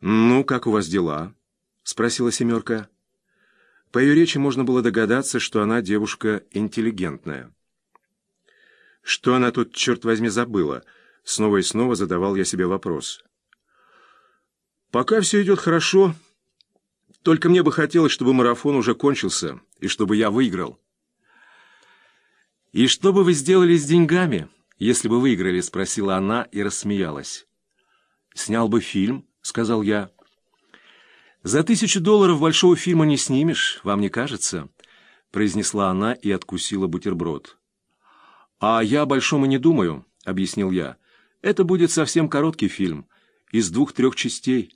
«Ну, как у вас дела?» — спросила «семерка». По ее речи можно было догадаться, что она девушка интеллигентная. Что она тут, черт возьми, забыла? Снова и снова задавал я себе вопрос. «Пока все идет хорошо, только мне бы хотелось, чтобы марафон уже кончился, и чтобы я выиграл». «И что бы вы сделали с деньгами, если бы выиграли?» — спросила она и рассмеялась. «Снял бы фильм», — сказал я. «За тысячу долларов большого фильма не снимешь, вам не кажется?» — произнесла она и откусила бутерброд. «А я о не думаю», — объяснил я. «Это будет совсем короткий фильм, из двух-трех частей».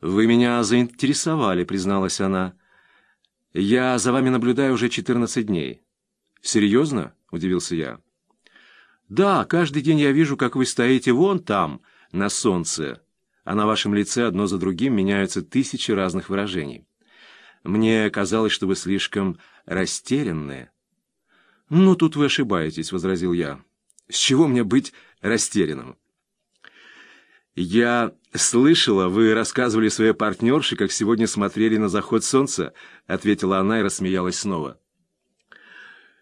«Вы меня заинтересовали», — призналась она. «Я за вами наблюдаю уже четырнадцать дней». «Серьезно?» — удивился я. «Да, каждый день я вижу, как вы стоите вон там, на солнце, а на вашем лице одно за другим меняются тысячи разных выражений. Мне казалось, что вы слишком растерянные». «Ну, тут вы ошибаетесь», — возразил я. «С чего мне быть растерянным?» «Я слышала, вы рассказывали своей партнерше, как сегодня смотрели на заход солнца», — ответила она и рассмеялась снова.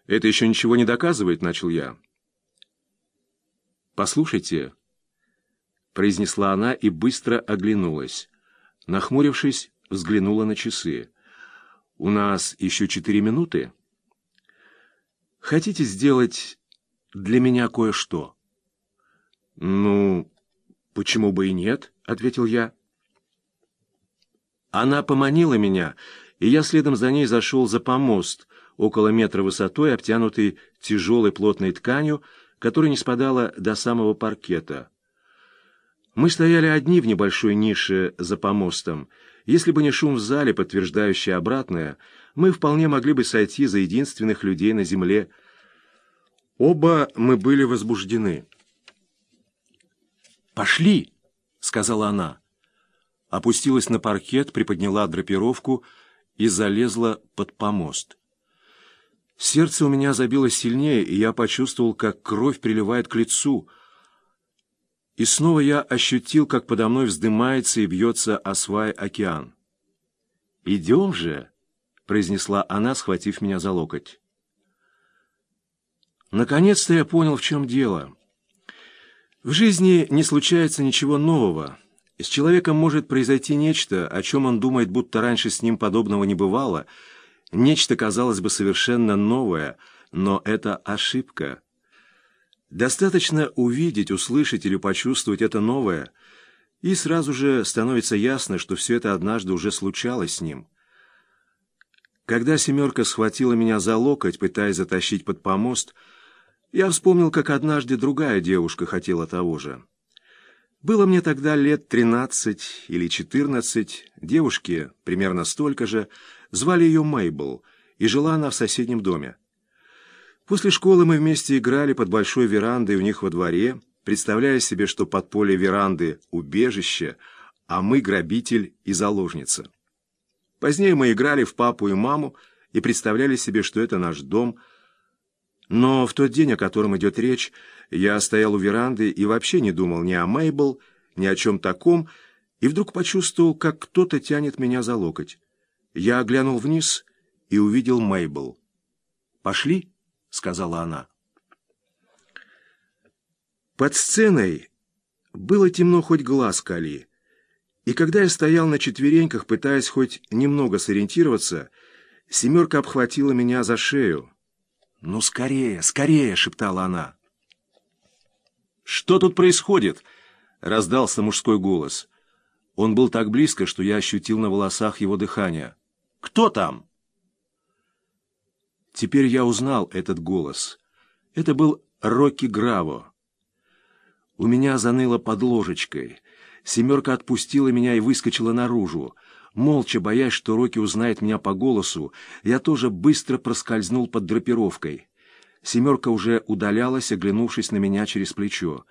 «Это еще ничего не доказывает», — начал я. «Послушайте», — произнесла она и быстро оглянулась. Нахмурившись, взглянула на часы. «У нас еще четыре минуты. Хотите сделать для меня кое-что?» «Ну, почему бы и нет?» — ответил я. Она поманила меня, и я следом за ней зашел за помост, около метра высотой, обтянутый тяжелой плотной тканью, которая не спадала до самого паркета. Мы стояли одни в небольшой нише за помостом. Если бы не шум в зале, подтверждающий обратное, мы вполне могли бы сойти за единственных людей на земле. Оба мы были возбуждены. «Пошли!» — сказала она. Опустилась на паркет, приподняла драпировку и залезла под помост. Сердце у меня забилось сильнее, и я почувствовал, как кровь приливает к лицу. И снова я ощутил, как подо мной вздымается и бьется о океан. «Идем же!» — произнесла она, схватив меня за локоть. Наконец-то я понял, в чем дело. В жизни не случается ничего нового. С человеком может произойти нечто, о чем он думает, будто раньше с ним подобного не бывало — Нечто, казалось бы, совершенно новое, но это ошибка. Достаточно увидеть, услышать или почувствовать это новое, и сразу же становится ясно, что все это однажды уже случалось с ним. Когда «семерка» схватила меня за локоть, пытаясь затащить под помост, я вспомнил, как однажды другая девушка хотела того же. Было мне тогда лет тринадцать или четырнадцать, девушке примерно столько же, Звали ее Мейбл, и жила она в соседнем доме. После школы мы вместе играли под большой верандой у них во дворе, представляя себе, что под поле веранды — убежище, а мы — грабитель и заложница. Позднее мы играли в папу и маму и представляли себе, что это наш дом. Но в тот день, о котором идет речь, я стоял у веранды и вообще не думал ни о Мейбл, ни о чем таком, и вдруг почувствовал, как кто-то тянет меня за локоть. Я оглянул вниз и увидел Мейбл. «Пошли», — сказала она. Под сценой было темно хоть глаз кали, и когда я стоял на четвереньках, пытаясь хоть немного сориентироваться, семерка обхватила меня за шею. «Ну, скорее, скорее!» — шептала она. «Что тут происходит?» — раздался мужской голос. Он был так близко, что я ощутил на волосах его дыхание. Кто там?» Теперь я узнал этот голос. Это был Рокки Граво. У меня заныло под ложечкой. Семерка отпустила меня и выскочила наружу. Молча, боясь, что Рокки узнает меня по голосу, я тоже быстро проскользнул под драпировкой. Семерка уже удалялась, оглянувшись на меня через плечо.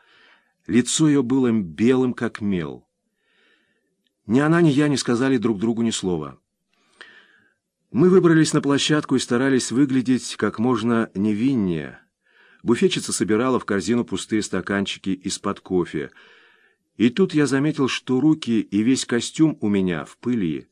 Лицо ее было белым, как мел. Ни она, ни я не сказали друг другу ни слова. Мы выбрались на площадку и старались выглядеть как можно невиннее. Буфетчица собирала в корзину пустые стаканчики из-под кофе. И тут я заметил, что руки и весь костюм у меня в пыли.